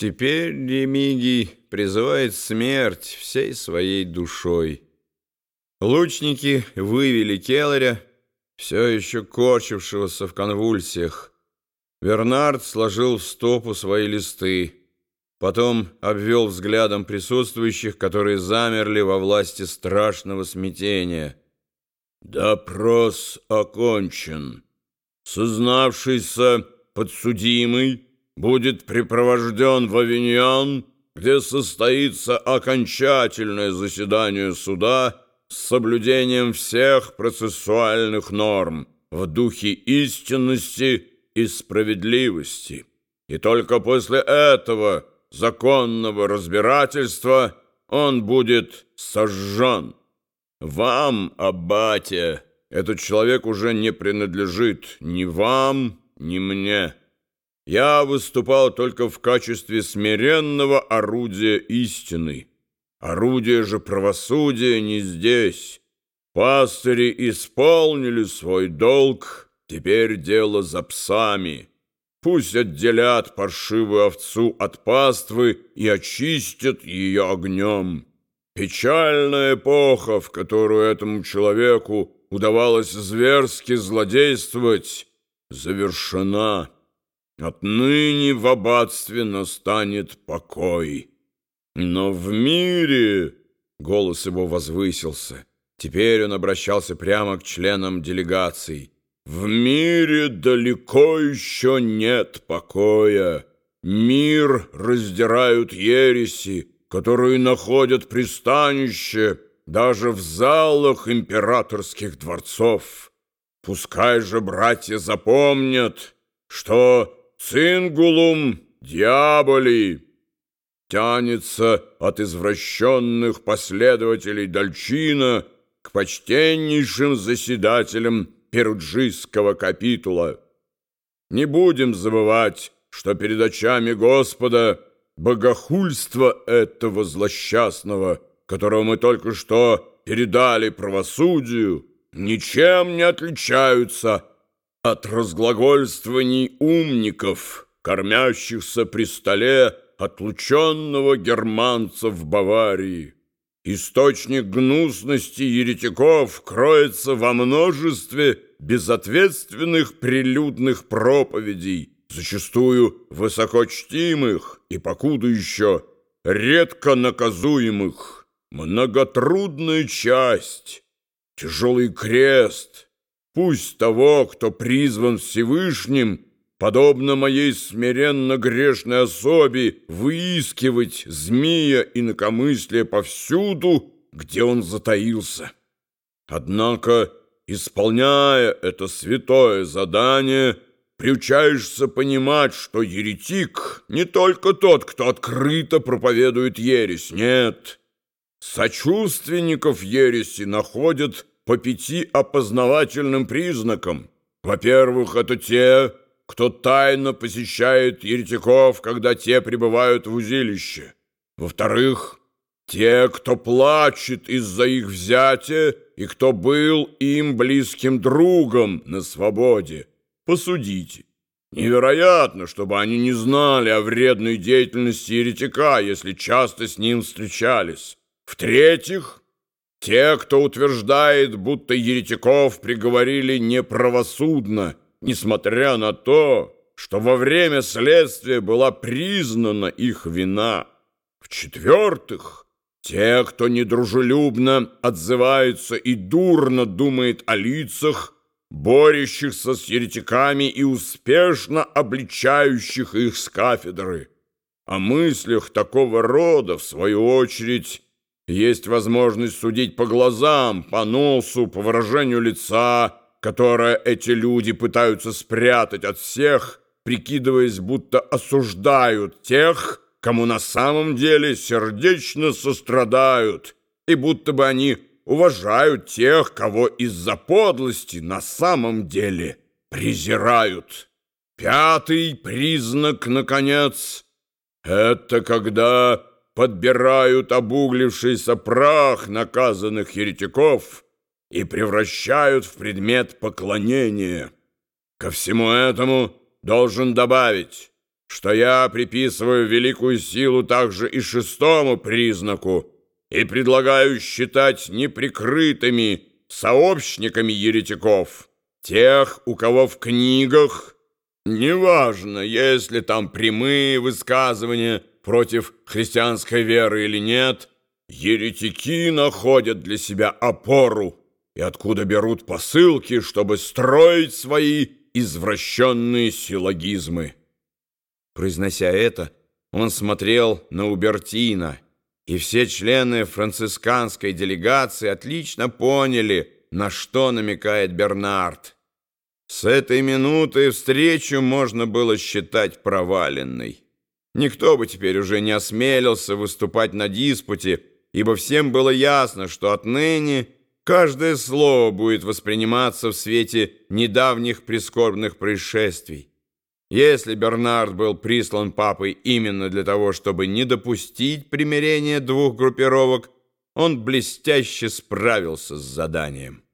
Теперь Ремигий призывает смерть всей своей душой. Лучники вывели Келларя, все еще корчившегося в конвульсиях. Вернард сложил в стопу свои листы, потом обвел взглядом присутствующих, которые замерли во власти страшного смятения. «Допрос окончен. Сознавшийся подсудимый будет припровожден в Авиньон, где состоится окончательное заседание суда с соблюдением всех процессуальных норм в духе истинности и справедливости. И только после этого законного разбирательства он будет сожжен. Вам, Аббате, этот человек уже не принадлежит ни вам, ни мне». Я выступал только в качестве смиренного орудия истины. Орудие же правосудия не здесь. Пастыри исполнили свой долг, теперь дело за псами. Пусть отделят паршивую овцу от паствы и очистят ее огнем. Печальная эпоха, в которую этому человеку удавалось зверски злодействовать, завершена. Отныне в аббатстве настанет покой. Но в мире...» Голос его возвысился. Теперь он обращался прямо к членам делегаций. «В мире далеко еще нет покоя. Мир раздирают ереси, которые находят пристанище даже в залах императорских дворцов. Пускай же братья запомнят, что Цингулум дьяволи тянется от извращенных последователей Дальчина к почтеннейшим заседателям Перуджийского капитула. Не будем забывать, что перед очами Господа богохульство этого злосчастного, которого мы только что передали правосудию, ничем не отличаются от разглагольствований умников, кормящихся при столе отлученного германца в Баварии. Источник гнусности еретиков кроется во множестве безответственных прилюдных проповедей, зачастую высокочтимых и покуда еще редко наказуемых. Многотрудная часть, тяжелый крест — Пусть того, кто призван Всевышним, подобно моей смиренно грешной особе, выискивать змея и инакомыслие повсюду, где он затаился. Однако, исполняя это святое задание, приучаешься понимать, что еретик не только тот, кто открыто проповедует ересь, нет. Сочувственников ереси находят по пяти опознавательным признакам. Во-первых, это те, кто тайно посещает еретиков, когда те пребывают в узилище. Во-вторых, те, кто плачет из-за их взятия и кто был им близким другом на свободе. Посудите. Невероятно, чтобы они не знали о вредной деятельности еретика, если часто с ним встречались. В-третьих, те, кто утверждает, будто еретиков приговорили неправосудно, несмотря на то, что во время следствия была признана их вина. В-четвертых, те, кто недружелюбно отзывается и дурно думает о лицах, борющихся с еретиками и успешно обличающих их с кафедры. О мыслях такого рода, в свою очередь, есть возможность судить по глазам, по носу, по выражению лица, которое эти люди пытаются спрятать от всех, прикидываясь, будто осуждают тех, кому на самом деле сердечно сострадают, и будто бы они уважают тех, кого из-за подлости на самом деле презирают. Пятый признак, наконец, это когда подбирают обуглившийся прах наказанных еретиков и превращают в предмет поклонения. Ко всему этому должен добавить, что я приписываю великую силу также и шестому признаку и предлагаю считать неприкрытыми сообщниками еретиков тех, у кого в книгах, неважно, если там прямые высказывания против христианской веры или нет, еретики находят для себя опору и откуда берут посылки, чтобы строить свои извращенные силлогизмы. Произнося это, он смотрел на Убертина, и все члены францисканской делегации отлично поняли, на что намекает Бернард. С этой минуты встречу можно было считать проваленной. Никто бы теперь уже не осмелился выступать на диспуте, ибо всем было ясно, что отныне каждое слово будет восприниматься в свете недавних прискорбных происшествий. Если Бернард был прислан папой именно для того, чтобы не допустить примирения двух группировок, он блестяще справился с заданием.